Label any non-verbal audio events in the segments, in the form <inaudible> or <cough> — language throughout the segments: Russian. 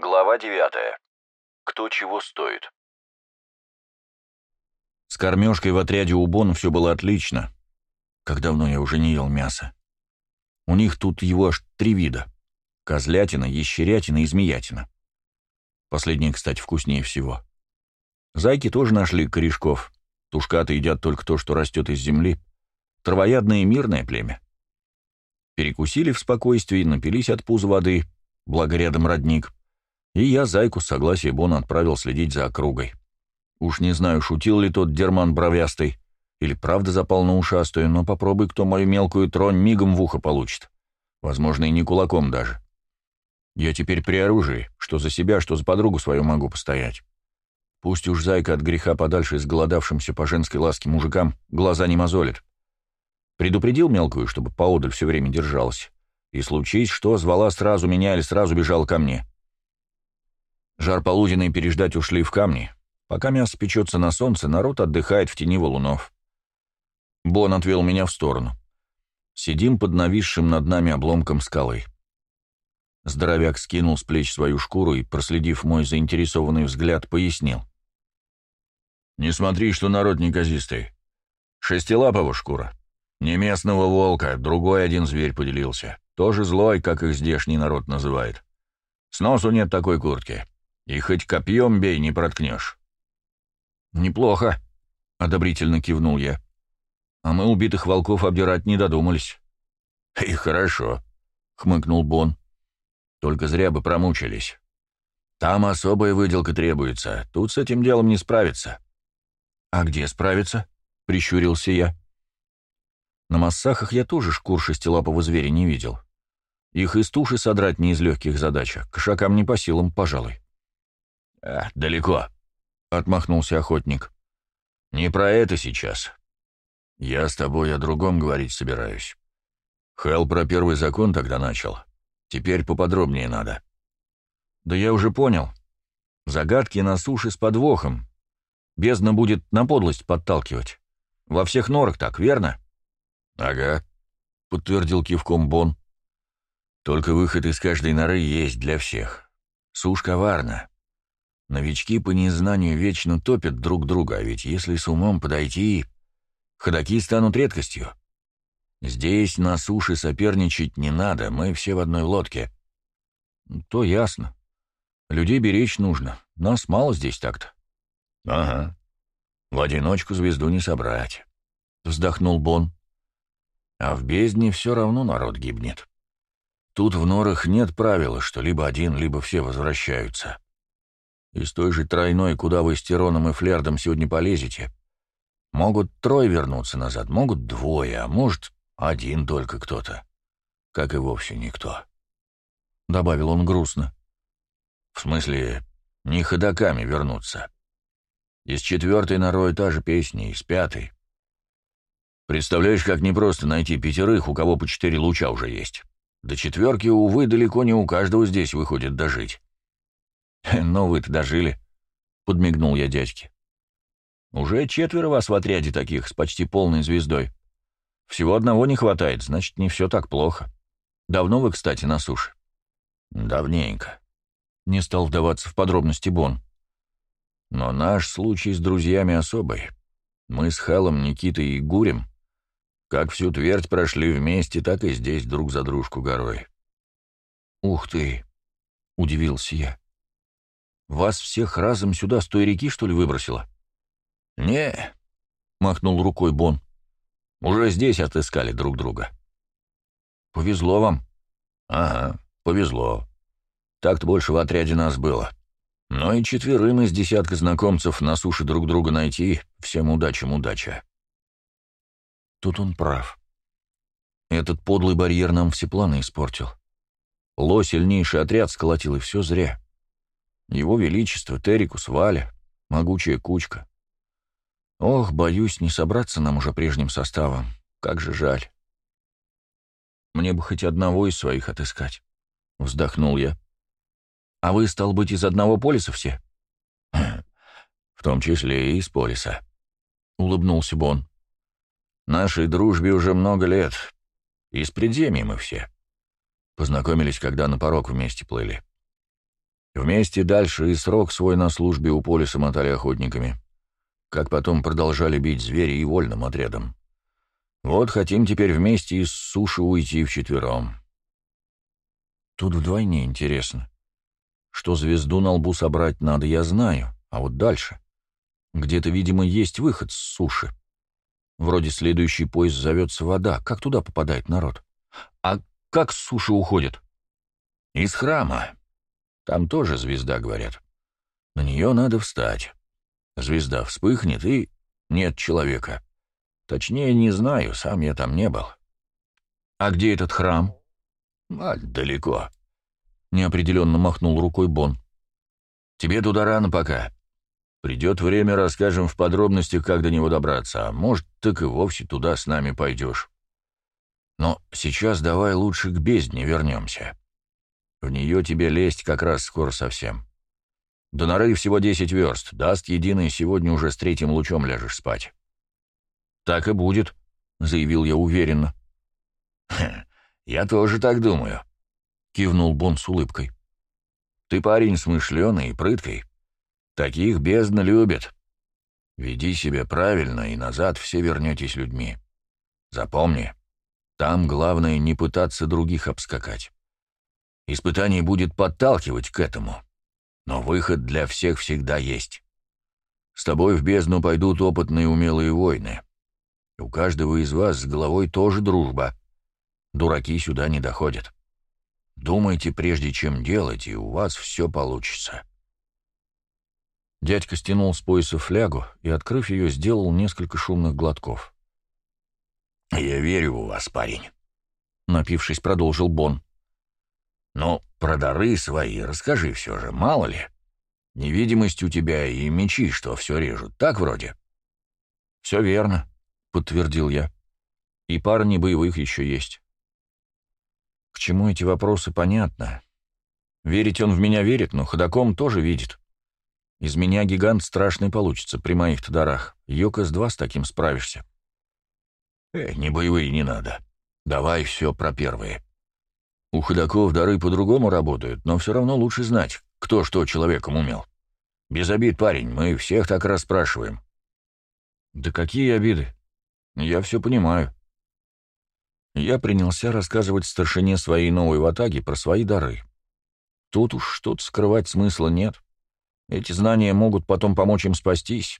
Глава 9. Кто чего стоит. С кормежкой в отряде у Бон все было отлично. Как давно я уже не ел мясо. У них тут его аж три вида. Козлятина, ящерятина и змеятина. Последние, кстати, вкуснее всего. Зайки тоже нашли корешков. Тушкаты едят только то, что растет из земли. Травоядное мирное племя. Перекусили в спокойствии, напились от пуза воды, благо рядом родник. И я зайку с согласия Бона отправил следить за округой. Уж не знаю, шутил ли тот дерман бровястый, или правда запал на ушастую, но попробуй, кто мою мелкую тронь мигом в ухо получит. Возможно, и не кулаком даже. Я теперь при оружии, что за себя, что за подругу свою могу постоять. Пусть уж зайка от греха подальше с голодавшимся по женской ласке мужикам глаза не мозолит. Предупредил мелкую, чтобы поодаль все время держалась. И случись, что звала сразу меня или сразу бежал ко мне. Жар полуденный переждать ушли в камни. Пока мясо печется на солнце, народ отдыхает в тени валунов. Бон отвел меня в сторону. Сидим под нависшим над нами обломком скалы. Здоровяк скинул с плеч свою шкуру и, проследив мой заинтересованный взгляд, пояснил. «Не смотри, что народ неказистый. Шестилапого шкура. Не местного волка, другой один зверь поделился. Тоже злой, как их здешний народ называет. Сносу нет такой куртки. И хоть копьем бей, не проткнешь». «Неплохо», — одобрительно кивнул я. «А мы убитых волков обдирать не додумались». «И хорошо», — хмыкнул Бон. Только зря бы промучились. Там особая выделка требуется, тут с этим делом не справиться. А где справиться? Прищурился я. На массахах я тоже шкур шестилапого зверя не видел. Их из туши содрать не из легких задач, а кошакам не по силам, пожалуй. «А, далеко», — отмахнулся охотник. «Не про это сейчас. Я с тобой о другом говорить собираюсь. Хелл про первый закон тогда начал. Теперь поподробнее надо. Да я уже понял. Загадки на суше с подвохом. Бездна будет на подлость подталкивать. Во всех норах так, верно? Ага, подтвердил кивком Бон. Только выход из каждой норы есть для всех. Сушь коварна. Новички по незнанию вечно топят друг друга, а ведь если с умом подойти, ходаки станут редкостью. Здесь на суше соперничать не надо, мы все в одной лодке. То ясно. Людей беречь нужно. Нас мало здесь так-то. Ага. В одиночку звезду не собрать. Вздохнул Бон. А в бездне все равно народ гибнет. Тут в норах нет правила, что либо один, либо все возвращаются. Из той же тройной, куда вы с Тироном и Флердом сегодня полезете, могут трое вернуться назад, могут двое, а может один только кто-то. Как и вовсе никто. Добавил он грустно. В смысле, не ходаками вернуться. Из четвертой нарой та же песня, из пятой. Представляешь, как непросто найти пятерых, у кого по четыре луча уже есть. До четверки, увы, далеко не у каждого здесь выходит дожить. <laughs> «Но вы-то дожили», — подмигнул я дядьке. «Уже четверо вас в отряде таких, с почти полной звездой. Всего одного не хватает, значит, не все так плохо. Давно вы, кстати, на суше? Давненько. Не стал вдаваться в подробности Бон. Но наш случай с друзьями особый. Мы с Хелом, Никитой и Гурем как всю твердь прошли вместе, так и здесь друг за дружку горой. «Ух ты!» — удивился я. «Вас всех разом сюда с той реки, что ли, выбросило?» «Не», — махнул рукой Бон. Уже здесь отыскали друг друга. Повезло вам. Ага, повезло. Так-то больше в отряде нас было. Но и четверым из десятка знакомцев на суше друг друга найти — всем удачам удача. Тут он прав. Этот подлый барьер нам все планы испортил. Ло сильнейший отряд сколотил, и все зря. Его Величество, Терикус, Валя, могучая кучка. Ох, боюсь, не собраться нам уже прежним составом. Как же жаль. Мне бы хоть одного из своих отыскать. Вздохнул я. А вы, стал быть, из одного полиса все? <clears throat> В том числе и из полиса. Улыбнулся Бон. Нашей дружбе уже много лет. Из предземья мы все. Познакомились, когда на порог вместе плыли. Вместе дальше и срок свой на службе у полиса мотали охотниками. Как потом продолжали бить звери и вольным отрядом. Вот хотим теперь вместе из суши уйти вчетвером. Тут вдвойне интересно. Что звезду на лбу собрать надо, я знаю, а вот дальше. Где-то, видимо, есть выход с суши. Вроде следующий поезд зовется вода. Как туда попадает народ? А как с суши уходит? Из храма. Там тоже звезда, говорят. На нее надо встать. Звезда вспыхнет, и нет человека. Точнее, не знаю, сам я там не был. А где этот храм? А, далеко. Неопределенно махнул рукой Бон. Тебе туда рано пока. Придет время, расскажем в подробностях, как до него добраться, а может, так и вовсе туда с нами пойдешь. Но сейчас давай лучше к бездне вернемся. В нее тебе лезть как раз скоро совсем. До норы всего десять верст, даст единый, сегодня уже с третьим лучом ляжешь спать. «Так и будет», — заявил я уверенно. «Я тоже так думаю», — кивнул Бон с улыбкой. «Ты парень смышленый и прыткой. Таких бездна любят. Веди себя правильно, и назад все вернетесь людьми. Запомни, там главное не пытаться других обскакать. Испытание будет подталкивать к этому, но выход для всех всегда есть. С тобой в бездну пойдут опытные умелые воины. у каждого из вас с головой тоже дружба. Дураки сюда не доходят. Думайте, прежде чем делать, и у вас все получится. Дядька стянул с пояса флягу и, открыв ее, сделал несколько шумных глотков. «Я верю в вас, парень», — напившись, продолжил Бон. «Но про дары свои расскажи все же, мало ли. Невидимость у тебя и мечи, что все режут, так вроде?» «Все верно», — подтвердил я. «И пара небоевых еще есть». К чему эти вопросы, понятно. Верить он в меня верит, но ходаком тоже видит. Из меня гигант страшный получится при моих-то дарах. Йокос-2 с таким справишься. Э, не боевые не надо. Давай все про первые. У ходаков дары по-другому работают, но все равно лучше знать, кто что человеком умел. Без обид, парень, мы всех так расспрашиваем. Да какие обиды? Я все понимаю. Я принялся рассказывать старшине своей новой ватаги про свои дары. Тут уж что-то скрывать смысла нет. Эти знания могут потом помочь им спастись.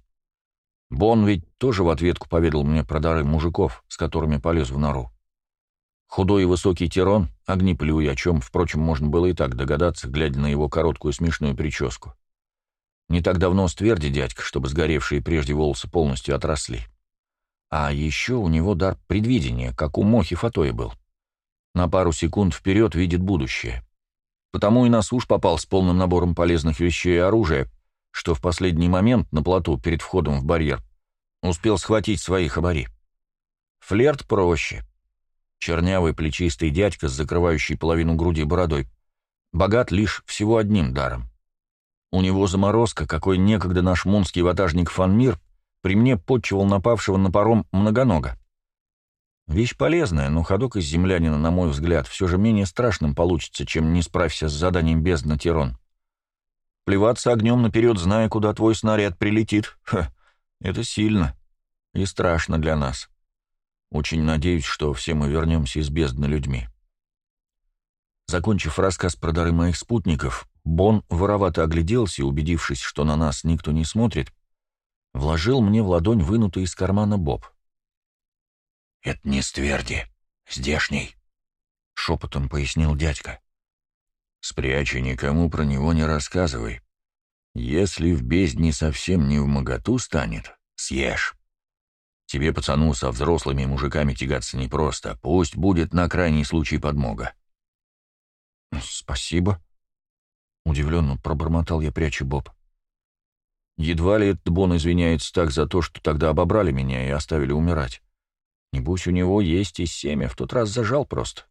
Бон ведь тоже в ответку поведал мне про дары мужиков, с которыми полез в нору. Худой и высокий Тирон, огнеплюй, о чем, впрочем, можно было и так догадаться, глядя на его короткую смешную прическу. Не так давно стверди дядька, чтобы сгоревшие прежде волосы полностью отросли. А еще у него дар предвидения, как у Мохи Фатоя был. На пару секунд вперед видит будущее. Потому и на суш попал с полным набором полезных вещей и оружия, что в последний момент на плоту перед входом в барьер успел схватить свои хабари. Флерт проще. Чернявый плечистый дядька с закрывающей половину груди бородой богат лишь всего одним даром. У него заморозка, какой некогда наш мунский ватажник Фанмир при мне подчивал напавшего на паром многонога. Вещь полезная, но ходок из землянина, на мой взгляд, все же менее страшным получится, чем не справься с заданием без Тирон. Плеваться огнем наперед, зная, куда твой снаряд прилетит, ха, это сильно и страшно для нас. Очень надеюсь, что все мы вернемся из бездны людьми. Закончив рассказ про дары моих спутников, Бон воровато огляделся и, убедившись, что на нас никто не смотрит, вложил мне в ладонь вынутый из кармана боб — «Это не стверди, здешний», — шепотом пояснил дядька. «Спрячь и никому про него не рассказывай. Если в бездне совсем не в моготу станет, съешь. Тебе, пацану, со взрослыми мужиками тягаться непросто, пусть будет на крайний случай подмога». «Спасибо», — удивленно пробормотал я, прячу Боб. Едва ли этот Бон извиняется так за то, что тогда обобрали меня и оставили умирать. Небось, у него есть и семя, в тот раз зажал просто.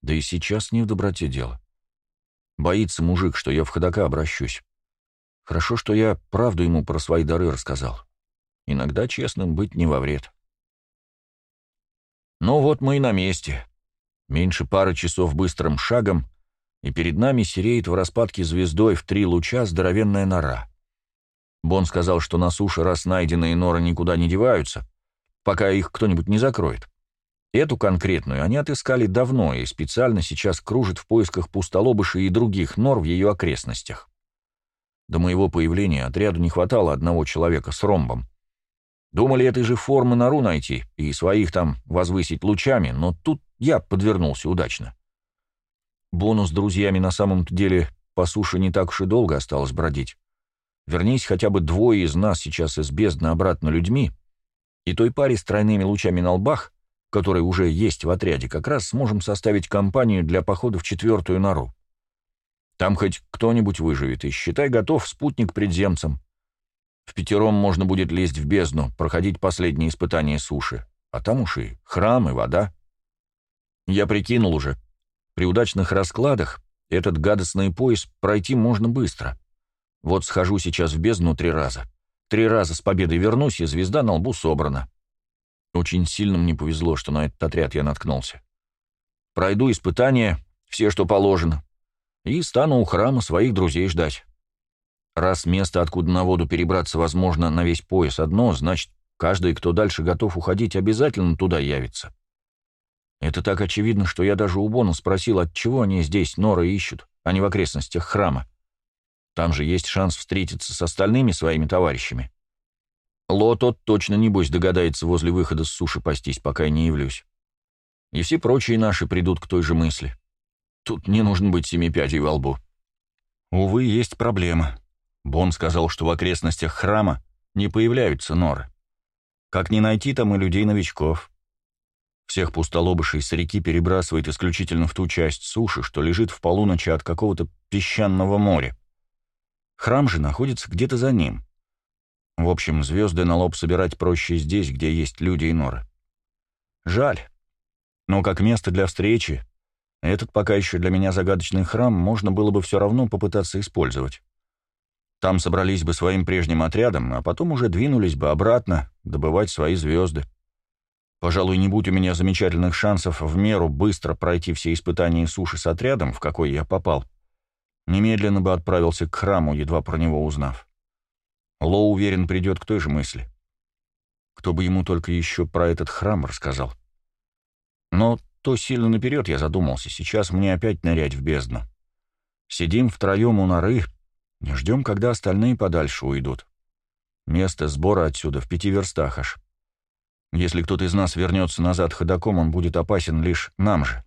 Да и сейчас не в доброте дело. Боится мужик, что я в ходока обращусь. Хорошо, что я правду ему про свои дары рассказал. Иногда честным быть не во вред. Ну вот мы и на месте. Меньше пары часов быстрым шагом, и перед нами сереет в распадке звездой в три луча здоровенная нора. Бон сказал, что на суше раз найденные норы никуда не деваются, пока их кто-нибудь не закроет. Эту конкретную они отыскали давно и специально сейчас кружат в поисках пустолобышей и других нор в ее окрестностях. До моего появления отряду не хватало одного человека с ромбом. Думали этой же формы нору найти и своих там возвысить лучами, но тут я подвернулся удачно. Бонус с друзьями на самом-то деле по суше не так уж и долго осталось бродить. Вернись хотя бы двое из нас сейчас из бездны обратно людьми, и той паре с тройными лучами на лбах, которые уже есть в отряде, как раз сможем составить компанию для похода в четвертую нору. Там хоть кто-нибудь выживет, и, считай, готов спутник предземцам. В пятером можно будет лезть в бездну, проходить последние испытания суши. А там уж и храм, и вода. Я прикинул уже. При удачных раскладах этот гадостный пояс пройти можно быстро. Вот схожу сейчас в бездну три раза. Три раза с победой вернусь, и звезда на лбу собрана. Очень сильно мне повезло, что на этот отряд я наткнулся. Пройду испытания, все, что положено, и стану у храма своих друзей ждать. Раз место, откуда на воду перебраться возможно на весь пояс одно, значит, каждый, кто дальше готов уходить, обязательно туда явится. Это так очевидно, что я даже у Бона спросил, от чего они здесь норы ищут, а не в окрестностях храма. Там же есть шанс встретиться с остальными своими товарищами. Ло тот точно, небось, догадается возле выхода с суши пастись, пока я не явлюсь. И все прочие наши придут к той же мысли. Тут не нужно быть семи пядей во лбу. Увы, есть проблема. Бон сказал, что в окрестностях храма не появляются норы. Как не найти там и людей-новичков. Всех пустолобышей с реки перебрасывает исключительно в ту часть суши, что лежит в полуночи от какого-то песчаного моря. Храм же находится где-то за ним. В общем, звезды на лоб собирать проще здесь, где есть люди и норы. Жаль. Но как место для встречи, этот пока еще для меня загадочный храм можно было бы все равно попытаться использовать. Там собрались бы своим прежним отрядом, а потом уже двинулись бы обратно добывать свои звезды. Пожалуй, не будь у меня замечательных шансов в меру быстро пройти все испытания суши с отрядом, в какой я попал, немедленно бы отправился к храму, едва про него узнав. Ло, уверен, придет к той же мысли. Кто бы ему только еще про этот храм рассказал. Но то сильно наперед я задумался, сейчас мне опять нырять в бездну. Сидим втроем у норы, ждем, когда остальные подальше уйдут. Место сбора отсюда в пяти верстах аж. Если кто-то из нас вернется назад ходоком, он будет опасен лишь нам же.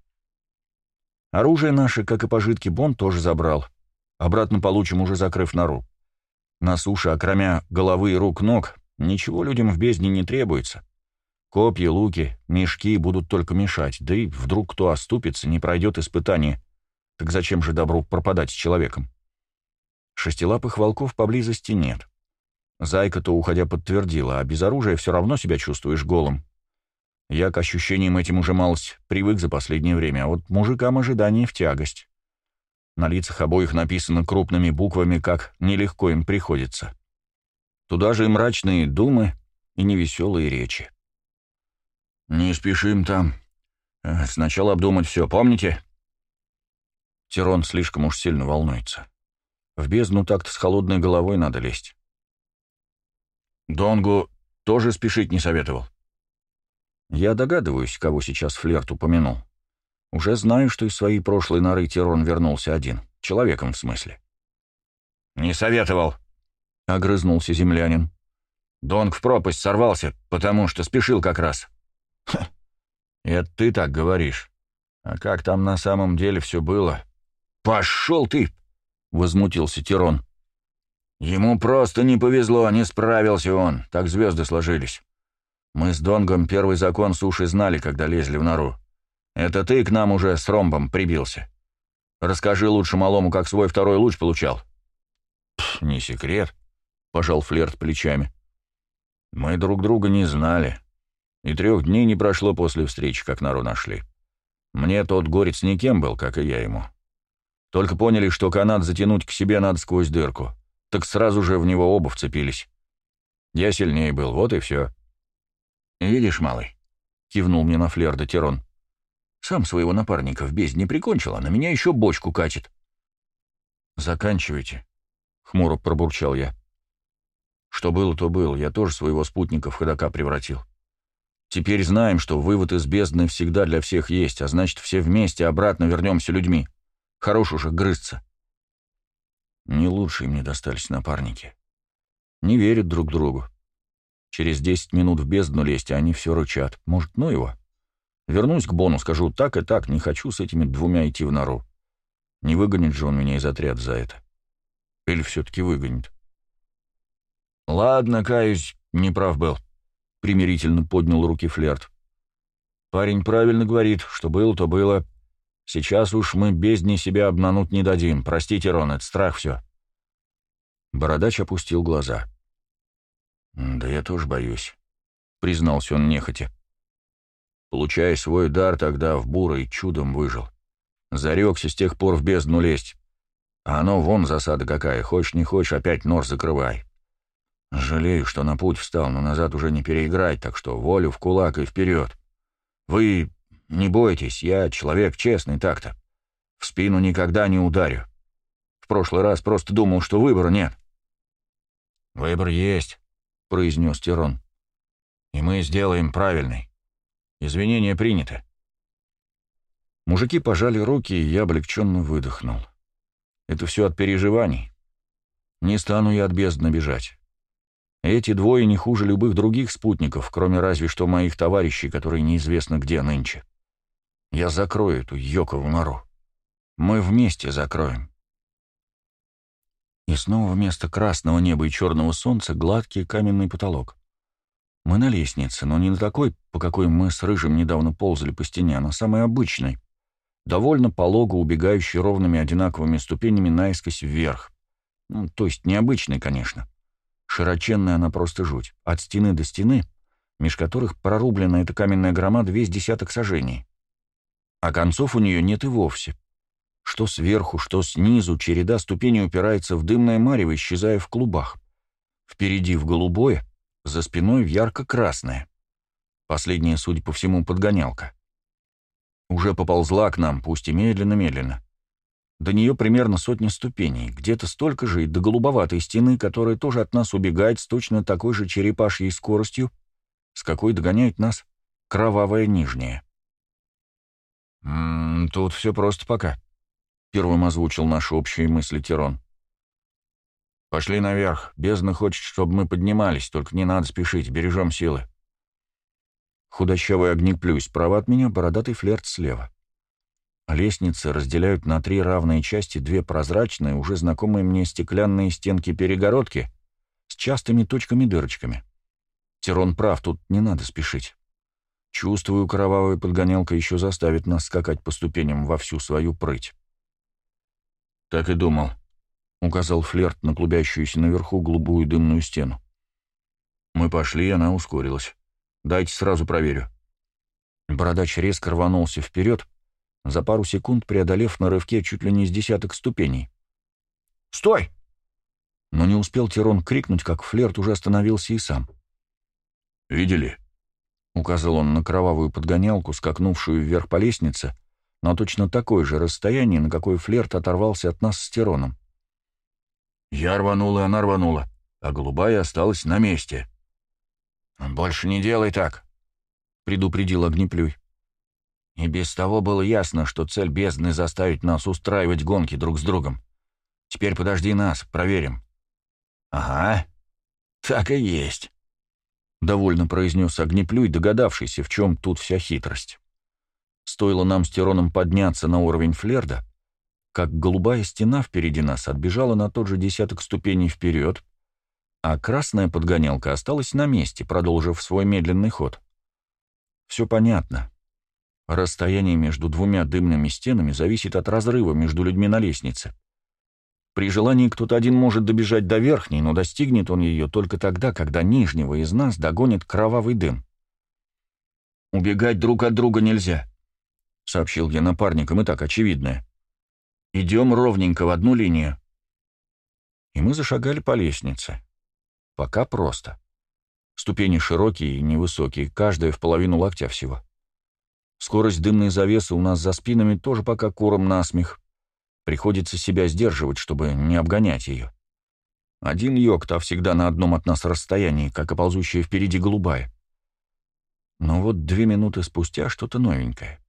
Оружие наше, как и пожитки Бон, тоже забрал. Обратно получим, уже закрыв нору. На суше, окромя головы и рук-ног, ничего людям в бездне не требуется. Копья, луки, мешки будут только мешать, да и вдруг кто оступится, не пройдет испытание. Так зачем же добру пропадать с человеком? Шестилапых волков поблизости нет. Зайка-то, уходя, подтвердила, а без оружия все равно себя чувствуешь голым. Я к ощущениям этим уже малость привык за последнее время, а вот мужикам ожидание в тягость. На лицах обоих написано крупными буквами, как нелегко им приходится. Туда же и мрачные думы, и невеселые речи. «Не спешим там. Э, сначала обдумать все, помните?» Тирон слишком уж сильно волнуется. В бездну так-то с холодной головой надо лезть. Донгу тоже спешить не советовал. Я догадываюсь, кого сейчас флерт упомянул. Уже знаю, что из своей прошлой норы Тирон вернулся один. Человеком, в смысле. «Не советовал», — огрызнулся землянин. «Донг в пропасть сорвался, потому что спешил как раз». «Ха, это ты так говоришь. А как там на самом деле все было?» «Пошел ты!» — возмутился Тирон. «Ему просто не повезло, не справился он, так звезды сложились. Мы с Донгом первый закон суши знали, когда лезли в нору. Это ты к нам уже с ромбом прибился. Расскажи лучше малому, как свой второй луч получал». Пф, «Не секрет», — пожал Флерт плечами. «Мы друг друга не знали. И трех дней не прошло после встречи, как нору нашли. Мне тот горец никем был, как и я ему. Только поняли, что канат затянуть к себе надо сквозь дырку. Так сразу же в него оба вцепились. Я сильнее был, вот и все. «Видишь, малый?» — кивнул мне на Флерда Тирон. Сам своего напарника в бездне прикончил, а на меня еще бочку катит. «Заканчивайте», — хмуро пробурчал я. «Что было, то было. Я тоже своего спутника в ходока превратил. Теперь знаем, что вывод из бездны всегда для всех есть, а значит, все вместе обратно вернемся людьми. Хорош уже грызться». Не лучшие мне достались напарники. Не верят друг другу. Через десять минут в бездну лезть, а они все рычат. Может, ну его? Вернусь к Бону, скажу так и так, не хочу с этими двумя идти в нору. Не выгонит же он меня из отряда за это. Или все-таки выгонит. Ладно, каюсь, неправ был. Примирительно поднял руки флерт. Парень правильно говорит, что было, то было. Сейчас уж мы бездне себя обмануть не дадим. Простите, Рон, страх все. Бородач опустил глаза. «Да я тоже боюсь», — признался он нехотя. Получая свой дар, тогда в бурой чудом выжил. Зарекся с тех пор в бездну лезть. А оно вон засада какая, хочешь не хочешь, опять нор закрывай. Жалею, что на путь встал, но назад уже не переиграть, так что волю в кулак и вперед. Вы не бойтесь, я человек честный так-то. В спину никогда не ударю. В прошлый раз просто думал, что выбора нет. «Выбор есть», — произнес Тирон. «И мы сделаем правильный. Извинения приняты». Мужики пожали руки, и я облегченно выдохнул. Это все от переживаний. Не стану я от бездны бежать. Эти двое не хуже любых других спутников, кроме разве что моих товарищей, которые неизвестно где нынче. Я закрою эту ёкову нору. Мы вместе закроем. И снова вместо красного неба и черного солнца гладкий каменный потолок. Мы на лестнице, но не на такой, по какой мы с Рыжим недавно ползали по стене, а на самой обычной, довольно полого убегающей ровными одинаковыми ступенями наискось вверх. Ну, то есть необычной, конечно. Широченная она просто жуть. От стены до стены, меж которых прорублена эта каменная громада весь десяток сажений. А концов у нее нет и вовсе. Что сверху, что снизу, череда ступеней упирается в дымное марево, исчезая в клубах. Впереди в голубое, за спиной в ярко-красное. Последняя, судя по всему, подгонялка. Уже поползла к нам, пусть и медленно-медленно. До нее примерно сотня ступеней, где-то столько же и до голубоватой стены, которая тоже от нас убегает с точно такой же черепашьей скоростью, с какой догоняет нас кровавая нижняя. «М -м, «Тут все просто пока», Первым озвучил наши общие мысли Тирон. «Пошли наверх. Бездна хочет, чтобы мы поднимались, только не надо спешить, бережем силы». Худощавый огнеплюй справа от меня, бородатый флерт слева. Лестницы разделяют на три равные части две прозрачные, уже знакомые мне стеклянные стенки-перегородки с частыми точками-дырочками. Тирон прав, тут не надо спешить. Чувствую, кровавая подгонялка еще заставит нас скакать по ступеням во всю свою прыть. «Так и думал», — указал флерт на клубящуюся наверху голубую дымную стену. Мы пошли, она ускорилась. «Дайте сразу проверю». Бородач резко рванулся вперед, за пару секунд преодолев на рывке чуть ли не с десяток ступеней. «Стой!» Но не успел Тирон крикнуть, как флерт уже остановился и сам. «Видели?» — указал он на кровавую подгонялку, скакнувшую вверх по лестнице, на точно такое же расстояние, на какое флерт оторвался от нас с Тироном. Я рванул, и она рванула, а голубая осталась на месте. «Больше не делай так», — предупредил Огнеплюй. И без того было ясно, что цель бездны заставить нас устраивать гонки друг с другом. Теперь подожди нас, проверим. «Ага, так и есть», — довольно произнес Огнеплюй, догадавшийся, в чем тут вся хитрость. Стоило нам с Тироном подняться на уровень флерда, как голубая стена впереди нас отбежала на тот же десяток ступеней вперед, а красная подгонялка осталась на месте, продолжив свой медленный ход. Все понятно. Расстояние между двумя дымными стенами зависит от разрыва между людьми на лестнице. При желании кто-то один может добежать до верхней, но достигнет он ее только тогда, когда нижнего из нас догонит кровавый дым. Убегать друг от друга нельзя. — сообщил я напарникам, и так очевидное. «Идем ровненько в одну линию». И мы зашагали по лестнице. Пока просто. Ступени широкие и невысокие, каждая в половину локтя всего. Скорость дымной завесы у нас за спинами тоже пока куром насмех. Приходится себя сдерживать, чтобы не обгонять ее. Один йог-то всегда на одном от нас расстоянии, как и ползущая впереди голубая. Но вот две минуты спустя что-то новенькое.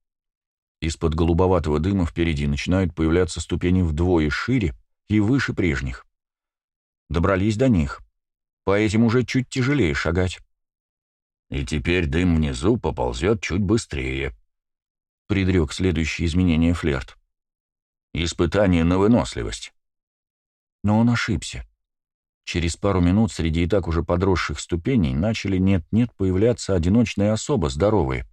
Из-под голубоватого дыма впереди начинают появляться ступени вдвое шире и выше прежних. Добрались до них. По этим уже чуть тяжелее шагать. «И теперь дым внизу поползет чуть быстрее», — предрек следующее изменение флерт. «Испытание на выносливость». Но он ошибся. Через пару минут среди и так уже подросших ступеней начали нет-нет появляться одиночные особо здоровые,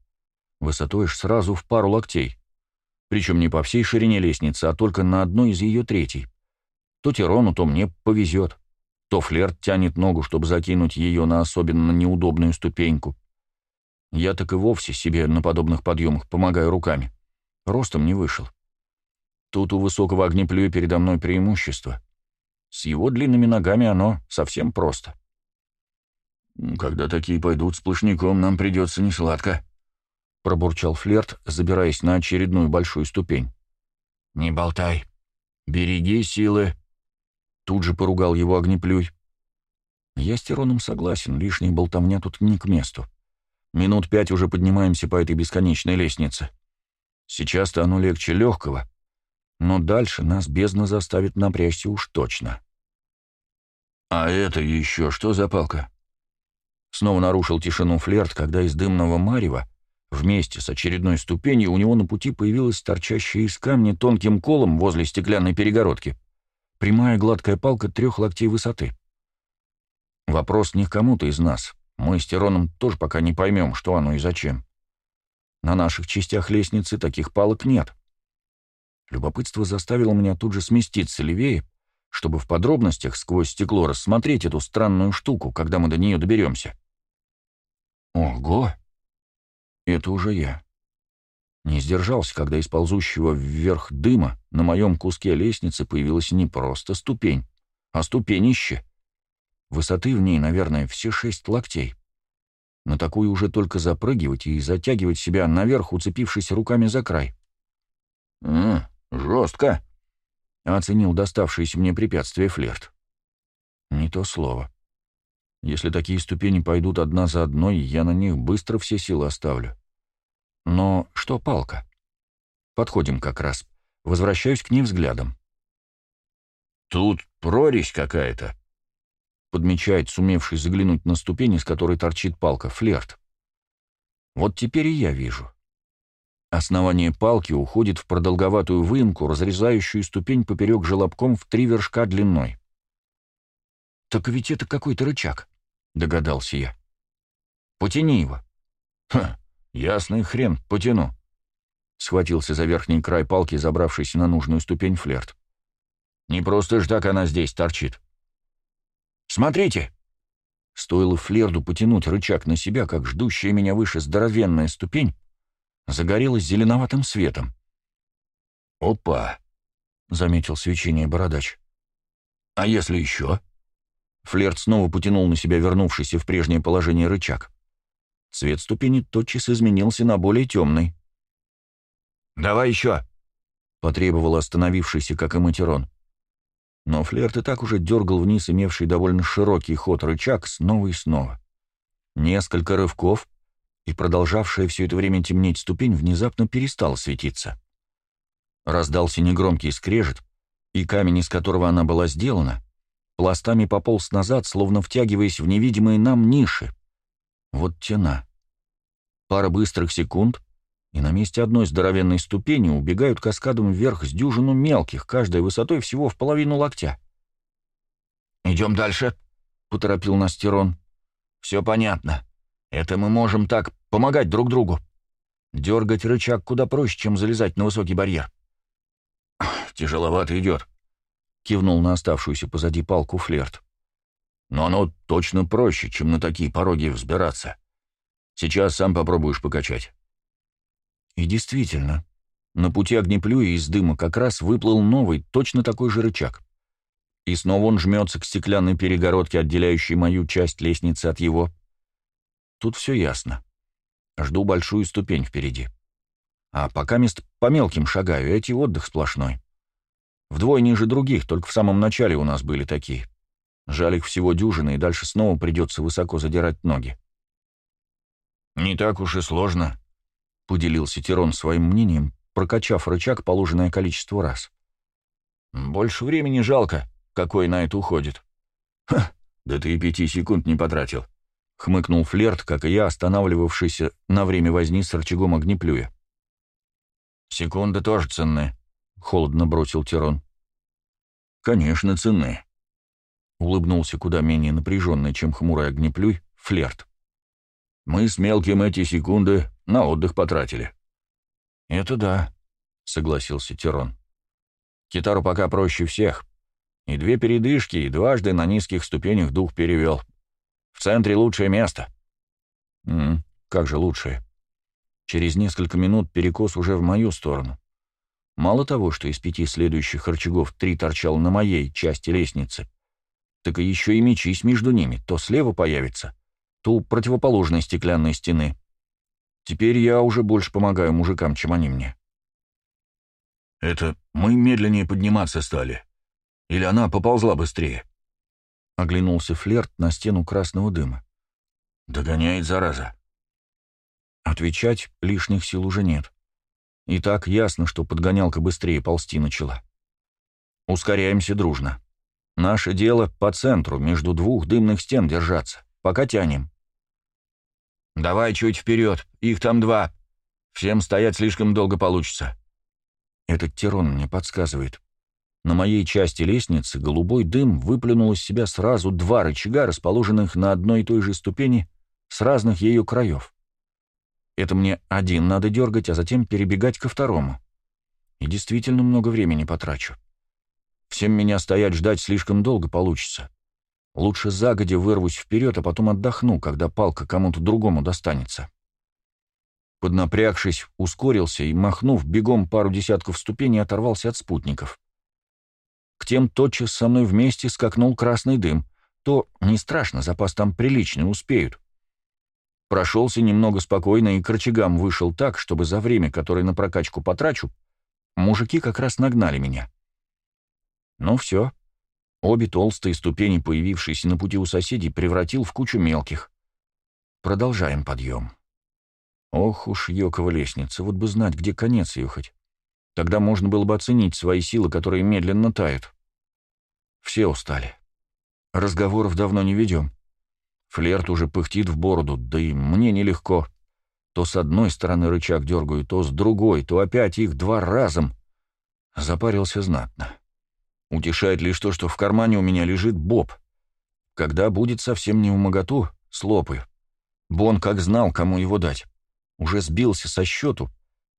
высотой аж сразу в пару локтей. Причем не по всей ширине лестницы, а только на одной из ее третий. То Тирону, то мне повезет. То флерт тянет ногу, чтобы закинуть ее на особенно неудобную ступеньку. Я так и вовсе себе на подобных подъемах помогаю руками. Ростом не вышел. Тут у высокого огнеплюя передо мной преимущество — с его длинными ногами оно совсем просто. «Когда такие пойдут сплошняком, нам придется несладко», — пробурчал Флерт, забираясь на очередную большую ступень. «Не болтай. Береги силы», — тут же поругал его огнеплюй. Я с Тироном согласен, лишняя болтовня тут не к месту. Минут пять уже поднимаемся по этой бесконечной лестнице. Сейчас-то оно легче легкого, но дальше нас бездна заставит напрячься уж точно. «А это еще что за палка?» Снова нарушил тишину флерт, когда из дымного марева вместе с очередной ступенью у него на пути появилась торчащая из камня тонким колом возле стеклянной перегородки прямая гладкая палка трех локтей высоты. Вопрос не к кому-то из нас. Мы с Тироном тоже пока не поймем, что оно и зачем. На наших частях лестницы таких палок нет. Любопытство заставило меня тут же сместиться левее чтобы в подробностях сквозь стекло рассмотреть эту странную штуку, когда мы до нее доберемся. Ого! Это уже я. Не сдержался, когда из ползущего вверх дыма на моем куске лестницы появилась не просто ступень, а ступенище. Высоты в ней, наверное, все шесть локтей. На такую уже только запрыгивать и затягивать себя наверх, уцепившись руками за край. «М, жестко», оценил доставшееся мне препятствие флерт. Не то слово. Если такие ступени пойдут одна за одной, я на них быстро все силы оставлю. Но что палка? Подходим как раз. Возвращаюсь к ней взглядом. «Тут прорезь какая-то», — подмечает сумевший заглянуть на ступень, из которой торчит палка, флерт. Вот теперь и я вижу. Основание палки уходит в продолговатую выемку, разрезающую ступень поперек желобком в три вершка длиной. «Так ведь это какой-то рычаг», — догадался я. «Потяни его». «Ха, ясный хрен, потяну», — схватился за верхний край палки, забравшийся на нужную ступень флерт. «Не просто ж так она здесь торчит». «Смотрите!» Стоило флерду потянуть рычаг на себя, как ждущая меня выше здоровенная ступень загорелась зеленоватым светом. «Опа!» — заметил свечение бородач. «А если еще?» Флерт снова потянул на себя вернувшийся в прежнее положение рычаг. Цвет ступени тотчас изменился на более темный. «Давай еще!» — потребовал остановившийся, как и матерон. Но флерт и так уже дергал вниз имевший довольно широкий ход рычаг снова и снова. Несколько рывков, и продолжавшая все это время темнеть ступень внезапно перестала светиться. Раздался негромкий скрежет, и камень, из которого она была сделана, пластами пополз назад, словно втягиваясь в невидимые нам ниши. Вот тена. Пара быстрых секунд, и на месте одной здоровенной ступени убегают каскадом вверх с дюжину мелких, каждой высотой всего в половину локтя. «Идем дальше», — поторопил нас Тирон. «Все понятно. Это мы можем так помогать друг другу. Дергать рычаг куда проще, чем залезать на высокий барьер. «Тяжеловато идет», — кивнул на оставшуюся позади палку флерт. «Но оно точно проще, чем на такие пороги взбираться. Сейчас сам попробуешь покачать». И действительно, на пути огнеплюя из дыма как раз выплыл новый, точно такой же рычаг. И снова он жмется к стеклянной перегородке, отделяющей мою часть лестницы от его. Тут все ясно. Жду большую ступень впереди. А пока мест по мелким шагаю, эти отдых сплошной. Вдвое ниже других, только в самом начале у нас были такие. Жаль их всего дюжины, и дальше снова придется высоко задирать ноги. «Не так уж и сложно», — поделился Тирон своим мнением, прокачав рычаг положенное количество раз. «Больше времени жалко, какой на это уходит». «Ха, да ты и пяти секунд не потратил», — хмыкнул Флерт, как и я, останавливавшийся на время возни с рычагом огнеплюя. «Секунды тоже ценные», — холодно бросил Тирон. «Конечно, ценные», — улыбнулся куда менее напряженный, чем хмурый огнеплюй, Флерт. «Мы с мелким эти секунды на отдых потратили». «Это да», — согласился Тирон. «Китару пока проще всех. И две передышки, и дважды на низких ступенях дух перевел. В центре лучшее место». «М -м, как же лучшее?» Через несколько минут перекос уже в мою сторону. Мало того, что из пяти следующих рычагов три торчало на моей части лестницы, так и еще и мечись между ними, то слева появится, то у противоположной стеклянной стены. Теперь я уже больше помогаю мужикам, чем они мне. «Это мы медленнее подниматься стали? Или она поползла быстрее?» Оглянулся флерт на стену красного дыма. «Догоняет, зараза». Отвечать лишних сил уже нет. И так ясно, что подгонялка быстрее ползти начала. Ускоряемся дружно. Наше дело по центру, между двух дымных стен держаться. Пока тянем. «Давай чуть вперед, их там два. Всем стоять слишком долго получится». Этот Тирон мне подсказывает. На моей части лестницы голубой дым выплюнул из себя сразу два рычага, расположенных на одной и той же ступени с разных ее краев. Это мне один надо дергать, а затем перебегать ко второму. И действительно много времени потрачу. Всем меня стоять ждать слишком долго получится. Лучше загодя вырвусь вперед, а потом отдохну, когда палка кому-то другому достанется. Поднапрягшись, ускорился и, махнув бегом пару десятков ступеней, оторвался от спутников. К тем тотчас со мной вместе скакнул красный дым. То не страшно, запас там приличный, успеют. Прошелся немного спокойно и к рычагам вышел так, чтобы за время, которое на прокачку потрачу, мужики как раз нагнали меня. Ну все, Обе толстые ступени, появившиеся на пути у соседей, превратил в кучу мелких. Продолжаем подъем. Ох уж ёкова лестница, вот бы знать, где конец ее хоть. Тогда можно было бы оценить свои силы, которые медленно тают. Все устали. Разговоров давно не ведем. Флерт уже пыхтит в бороду, да и мне нелегко. То с одной стороны рычаг дергаю, то с другой, то опять их два разом. Запарился знатно. Утешает лишь то, что в кармане у меня лежит Боб. Когда будет совсем не умоготу, слопаю. Бон как знал, кому его дать. Уже сбился со счету,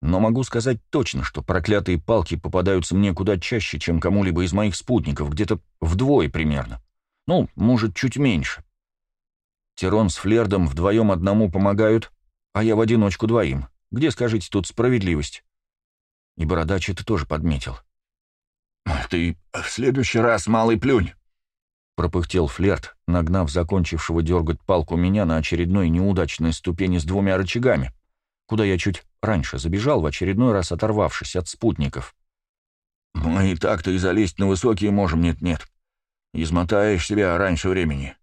но могу сказать точно, что проклятые палки попадаются мне куда чаще, чем кому-либо из моих спутников, где-то вдвое примерно. Ну, может, чуть меньше. Тирон с Флердом вдвоем одному помогают, а я в одиночку двоим. Где, скажите, тут справедливость? И Бородач это тоже подметил. «Ты в следующий раз, малый плюнь!» Пропыхтел флерт, нагнав закончившего дергать палку меня на очередной неудачной ступени с двумя рычагами, куда я чуть раньше забежал, в очередной раз оторвавшись от спутников. «Мы и так-то и залезть на высокие можем, нет-нет. Измотаешь себя раньше времени».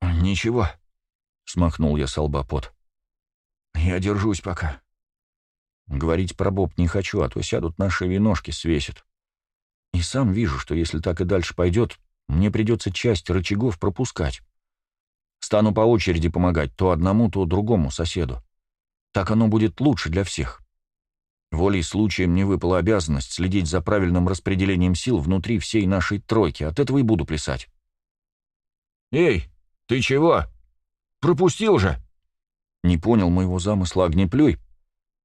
«Ничего», — смахнул я с лба пот. «Я держусь пока. Говорить про Боб не хочу, а то сядут наши виношки, свесят. И сам вижу, что если так и дальше пойдет, мне придется часть рычагов пропускать. Стану по очереди помогать то одному, то другому соседу. Так оно будет лучше для всех. Волей случая мне выпала обязанность следить за правильным распределением сил внутри всей нашей тройки. От этого и буду плясать. «Эй, ты чего? Пропустил же!» Не понял моего замысла огнеплюй,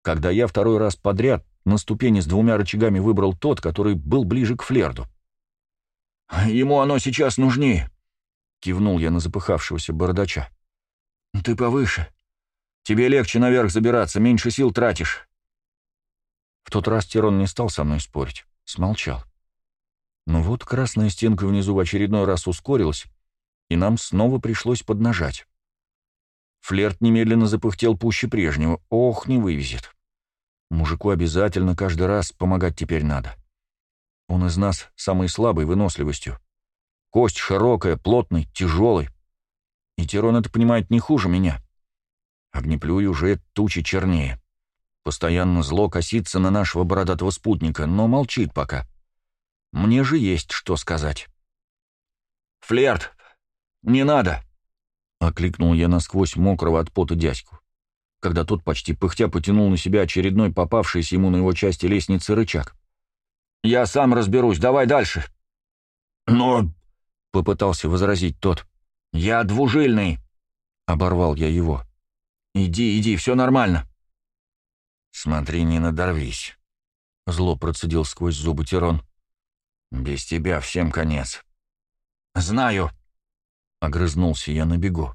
когда я второй раз подряд на ступени с двумя рычагами выбрал тот, который был ближе к флерду. «Ему оно сейчас нужнее», — кивнул я на запыхавшегося бородача. «Ты повыше. Тебе легче наверх забираться, меньше сил тратишь». В тот раз Тирон не стал со мной спорить, смолчал. Но вот красная стенка внизу в очередной раз ускорилась, и нам снова пришлось поднажать. Флерт немедленно запыхтел пуще прежнего. Ох, не вывезет. Мужику обязательно каждый раз помогать теперь надо. Он из нас самый слабый выносливостью. Кость широкая, плотный, тяжелый. И Тирон это понимает не хуже меня. Огнеплюй уже тучи чернее. Постоянно зло косится на нашего бородатого спутника, но молчит пока. Мне же есть что сказать. «Флерт! Не надо!» — окликнул я насквозь мокрого от пота дядьку, когда тот почти пыхтя потянул на себя очередной попавшийся ему на его части лестницы рычаг. «Я сам разберусь, давай дальше!» «Но Попытался возразить тот. «Я двужильный!» Оборвал я его. «Иди, иди, все нормально!» «Смотри, не надорвись!» Зло процедил сквозь зубы Тирон. «Без тебя всем конец!» «Знаю!» Огрызнулся я на бегу.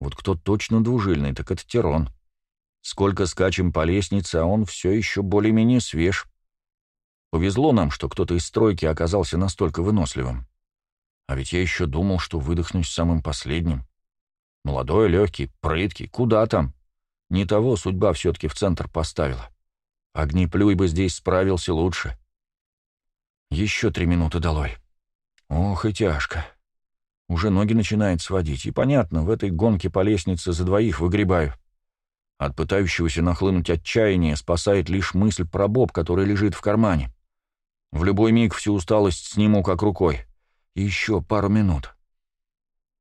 Вот кто точно двужильный, так это Тирон. Сколько скачем по лестнице, а он все еще более-менее свеж. Повезло нам, что кто-то из стройки оказался настолько выносливым. А ведь я еще думал, что выдохнусь самым последним. Молодой, легкий, прыткий, куда там? Не того судьба все-таки в центр поставила. Огнеплюй бы здесь справился лучше. Еще три минуты долой. Ох и тяжко. Уже ноги начинает сводить, и понятно, в этой гонке по лестнице за двоих выгребаю. От пытающегося нахлынуть отчаяния спасает лишь мысль про Боб, который лежит в кармане. В любой миг всю усталость сниму как рукой. Еще пару минут.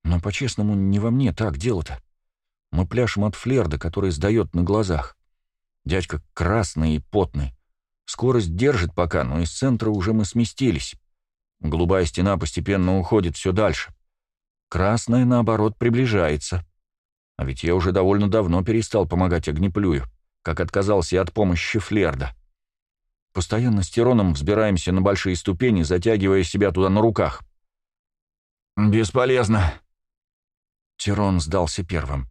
Но, по-честному, не во мне так дело-то. Мы пляшем от флерда, который сдает на глазах. Дядька красный и потный. Скорость держит пока, но из центра уже мы сместились. Голубая стена постепенно уходит все дальше. Красная, наоборот, приближается. А ведь я уже довольно давно перестал помогать огнеплюю, как отказался от помощи флерда. Постоянно с Тироном взбираемся на большие ступени, затягивая себя туда на руках. «Бесполезно». Тирон сдался первым.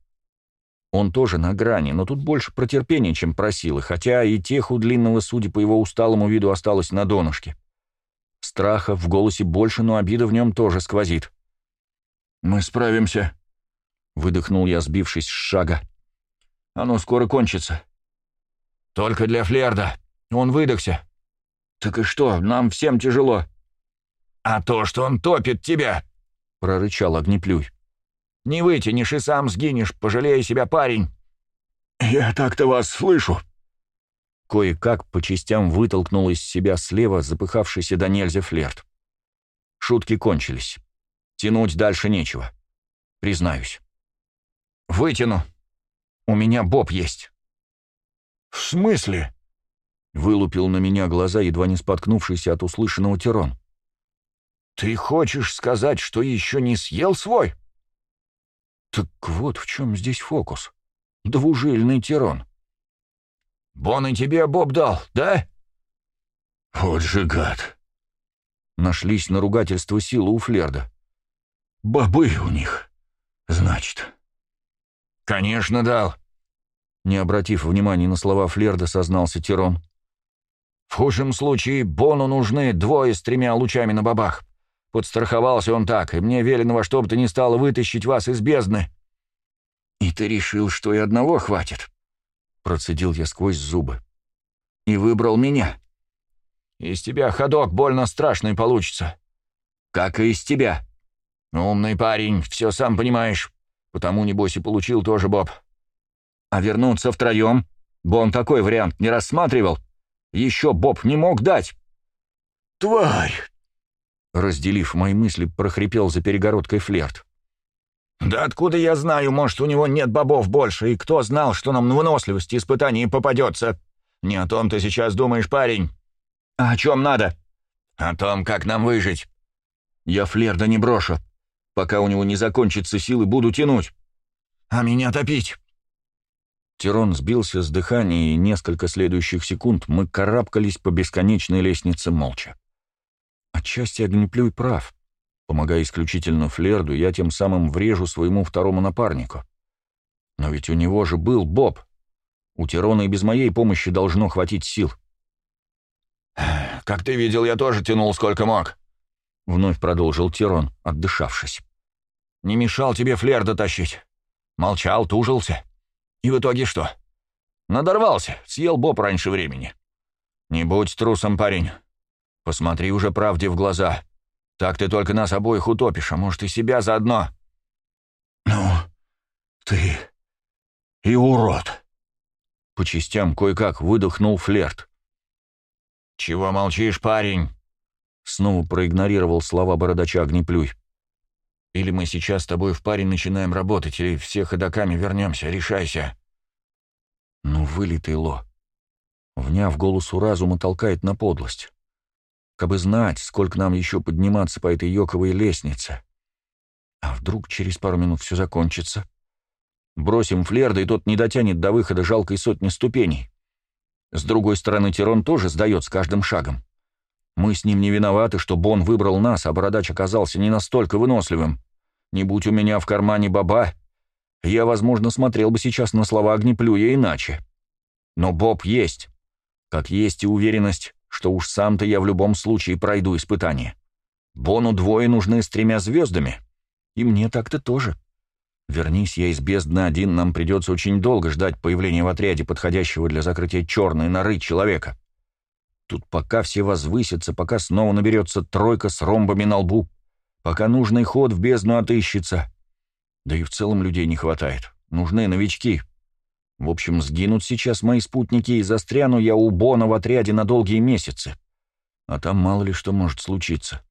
Он тоже на грани, но тут больше про терпение, чем про силы, хотя и тех у длинного, судя по его усталому виду, осталось на донышке. Страха в голосе больше, но обида в нем тоже сквозит. «Мы справимся», — выдохнул я, сбившись с шага. «Оно скоро кончится». «Только для Флерда. Он выдохся». «Так и что, нам всем тяжело». «А то, что он топит тебя», прорычал Огнеплюй. «Не вытянешь и сам сгинешь, пожалея себя, парень!» «Я так-то вас слышу!» Кое-как по частям вытолкнул из себя слева запыхавшийся до нельзя флерт. Шутки кончились. Тянуть дальше нечего. Признаюсь. «Вытяну. У меня боб есть». «В смысле?» Вылупил на меня глаза, едва не споткнувшийся от услышанного Тирон. «Ты хочешь сказать, что еще не съел свой?» «Так вот в чем здесь фокус. Двужильный тирон». «Бон и тебе Боб дал, да?» «Вот же гад!» Нашлись на ругательство силы у Флерда. «Бобы у них, значит». «Конечно дал», — не обратив внимания на слова Флерда, сознался Тирон. «В худшем случае Бону нужны двое с тремя лучами на бабах. Подстраховался он так, и мне велено во что бы то ни стало вытащить вас из бездны». «И ты решил, что и одного хватит?» Процедил я сквозь зубы. «И выбрал меня. Из тебя ходок больно страшный получится. Как и из тебя. Умный парень, все сам понимаешь. Потому, небось, и получил тоже Боб. А вернуться втроем? Бон такой вариант не рассматривал. Еще Боб не мог дать». «Тварь!» Разделив мои мысли, прохрипел за перегородкой флерт. «Да откуда я знаю, может, у него нет бобов больше, и кто знал, что нам на выносливости испытаний попадется? Не о том ты сейчас думаешь, парень. А о чем надо? О том, как нам выжить. Я флерда не брошу. Пока у него не закончатся силы, буду тянуть. А меня топить!» Тирон сбился с дыхания, и несколько следующих секунд мы карабкались по бесконечной лестнице молча. Отчасти Огнеплюй прав. Помогая исключительно Флерду, я тем самым врежу своему второму напарнику. Но ведь у него же был Боб. У Тирона и без моей помощи должно хватить сил. «Как ты видел, я тоже тянул сколько мог», — вновь продолжил Тирон, отдышавшись. «Не мешал тебе Флерда тащить. Молчал, тужился. И в итоге что? Надорвался, съел Боб раньше времени. Не будь трусом, парень. Посмотри уже правде в глаза. Так ты только нас обоих утопишь, а может и себя заодно. Ну, ты и урод. По частям кое-как выдохнул флерт. «Чего молчишь, парень?» Снова проигнорировал слова бородача Огнеплюй. «Или мы сейчас с тобой в паре начинаем работать, или все ходоками вернемся, решайся». Ну, вылитый ло. Вняв голосу разума, толкает на подлость. Кабы знать, сколько нам еще подниматься по этой йоковой лестнице. А вдруг через пару минут все закончится? Бросим Флерда, и тот не дотянет до выхода жалкой сотни ступеней. С другой стороны, Тирон тоже сдает с каждым шагом. Мы с ним не виноваты, что Бон выбрал нас, а Бородач оказался не настолько выносливым. Не будь у меня в кармане баба, я, возможно, смотрел бы сейчас на слова Огнеплюя иначе. Но Боб есть. Как есть и уверенность, что уж сам-то я в любом случае пройду испытание. Бону двое нужны с тремя звездами. И мне так-то тоже. Вернись я из бездны один, нам придется очень долго ждать появления в отряде подходящего для закрытия черной норы человека. Тут пока все возвысятся, пока снова наберется тройка с ромбами на лбу, пока нужный ход в бездну отыщется. Да и в целом людей не хватает. Нужны новички. В общем, сгинут сейчас мои спутники, и застряну я у Бона в отряде на долгие месяцы. А там мало ли что может случиться.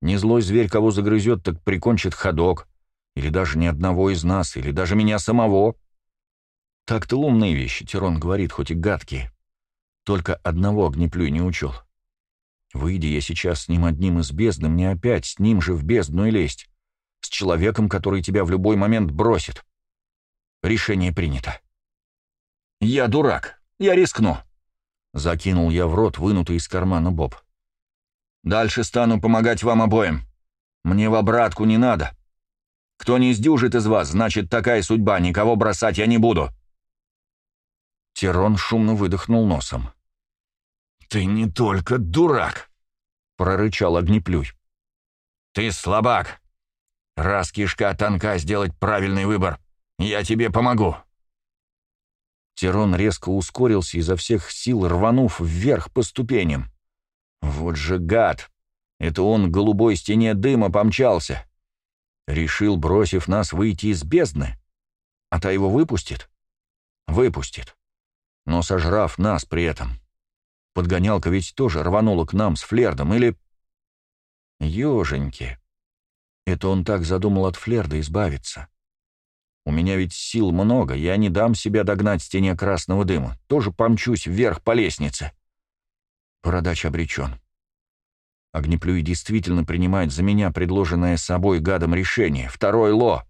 Не злой зверь кого загрызет, так прикончит ходок. Или даже ни одного из нас, или даже меня самого. Так-то умные вещи, Тирон говорит, хоть и гадкие. Только одного огнеплюй не учел. Выйди я сейчас с ним одним из бездны, мне опять с ним же в бездну и лезть. С человеком, который тебя в любой момент бросит. Решение принято. «Я дурак. Я рискну», — закинул я в рот вынутый из кармана Боб. «Дальше стану помогать вам обоим. Мне в обратку не надо. Кто не сдюжит из вас, значит, такая судьба, никого бросать я не буду». Тирон шумно выдохнул носом. «Ты не только дурак!» — прорычал Огнеплюй. «Ты слабак! Раз кишка тонка сделать правильный выбор, я тебе помогу!» Тирон резко ускорился изо всех сил, рванув вверх по ступеням. «Вот же гад! Это он к голубой стене дыма помчался!» Решил, бросив нас, выйти из бездны? А та его выпустит? Выпустит. Но сожрав нас при этом. Подгонялка ведь тоже рванула к нам с флердом, или... Ёженьки. Это он так задумал от флерда избавиться. У меня ведь сил много, я не дам себя догнать стене красного дыма. Тоже помчусь вверх по лестнице. Бородач обречен. Огнеплюй действительно принимает за меня предложенное собой гадом решение. Второй ло.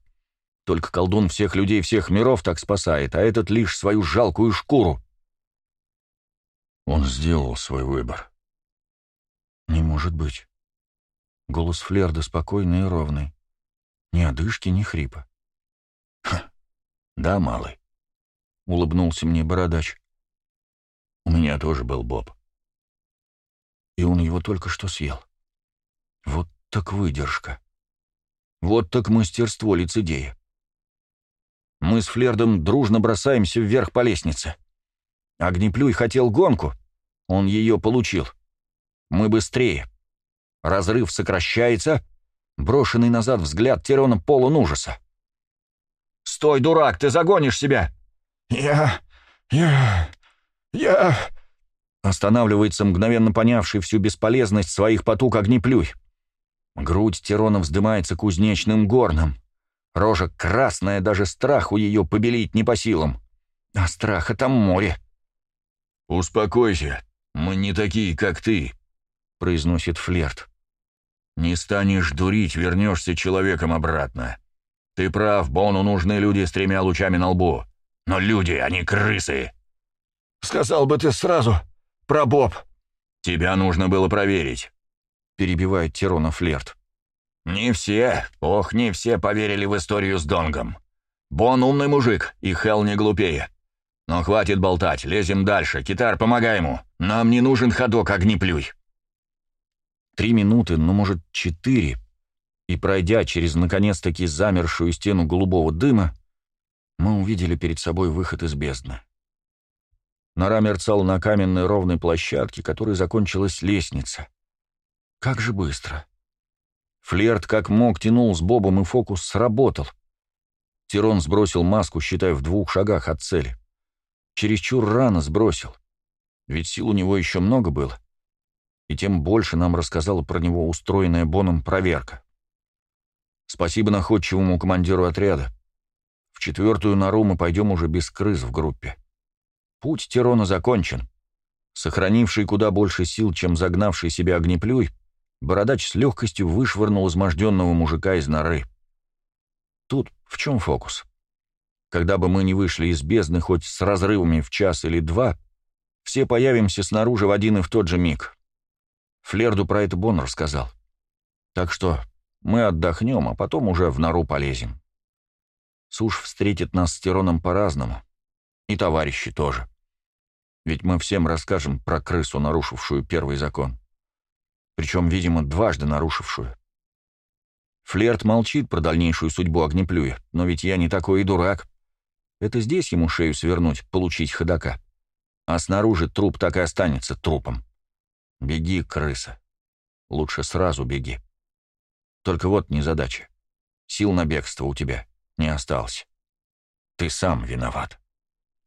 Только колдун всех людей всех миров так спасает, а этот лишь свою жалкую шкуру. Он сделал свой выбор. Не может быть. Голос Флерда спокойный и ровный. Ни одышки, ни хрипа. Ха, да, малый. Улыбнулся мне бородач. У меня тоже был Боб. И он его только что съел. Вот так выдержка. Вот так мастерство лицедея. Мы с Флердом дружно бросаемся вверх по лестнице. Огнеплюй хотел гонку. Он ее получил. Мы быстрее. Разрыв сокращается. Брошенный назад взгляд Тирона полон ужаса. «Стой, дурак, ты загонишь себя!» «Я... я... я...» Останавливается мгновенно понявший всю бесполезность своих потуг огнеплюй. Грудь Тирона вздымается кузнечным горном. Рожа красная, даже страху ее побелить не по силам. А страха там море. «Успокойся, мы не такие, как ты», — произносит флерт. «Не станешь дурить, вернешься человеком обратно. Ты прав, Бону нужны люди с тремя лучами на лбу. Но люди, они крысы». «Сказал бы ты сразу про Боб». «Тебя нужно было проверить», — перебивает Тирона флерт. «Не все, ох, не все поверили в историю с Донгом. Бон умный мужик, и Хел не глупее. Но хватит болтать, лезем дальше. Китар, помогай ему. Нам не нужен ходок, огнеплюй. Три минуты, ну, может, четыре. И пройдя через наконец-таки замершую стену голубого дыма, мы увидели перед собой выход из бездны. Нора мерцала на каменной ровной площадке, которой закончилась лестница. Как же быстро. Флерт как мог тянул с Бобом, и фокус сработал. Тирон сбросил маску, считая в двух шагах от цели. Чересчур рано сбросил. Ведь сил у него еще много было. И тем больше нам рассказала про него устроенная Боном проверка. Спасибо находчивому командиру отряда. В четвертую нору мы пойдем уже без крыс в группе. Путь Тирона закончен. Сохранивший куда больше сил, чем загнавший себя огнеплюй, бородач с легкостью вышвырнул изможденного мужика из норы. Тут в чем фокус? Когда бы мы не вышли из бездны хоть с разрывами в час или два, все появимся снаружи в один и в тот же миг. Флерду про это Бон рассказал. Так что мы отдохнем, а потом уже в нору полезем. Суш встретит нас с Тироном по-разному. И товарищи тоже. Ведь мы всем расскажем про крысу, нарушившую первый закон. Причем, видимо, дважды нарушившую. Флерт молчит про дальнейшую судьбу огнеплюя, но ведь я не такой и дурак. Это здесь ему шею свернуть, получить ходока. А снаружи труп так и останется трупом. Беги, крыса. Лучше сразу беги. Только вот незадача. Сил на бегство у тебя не осталось. Ты сам виноват.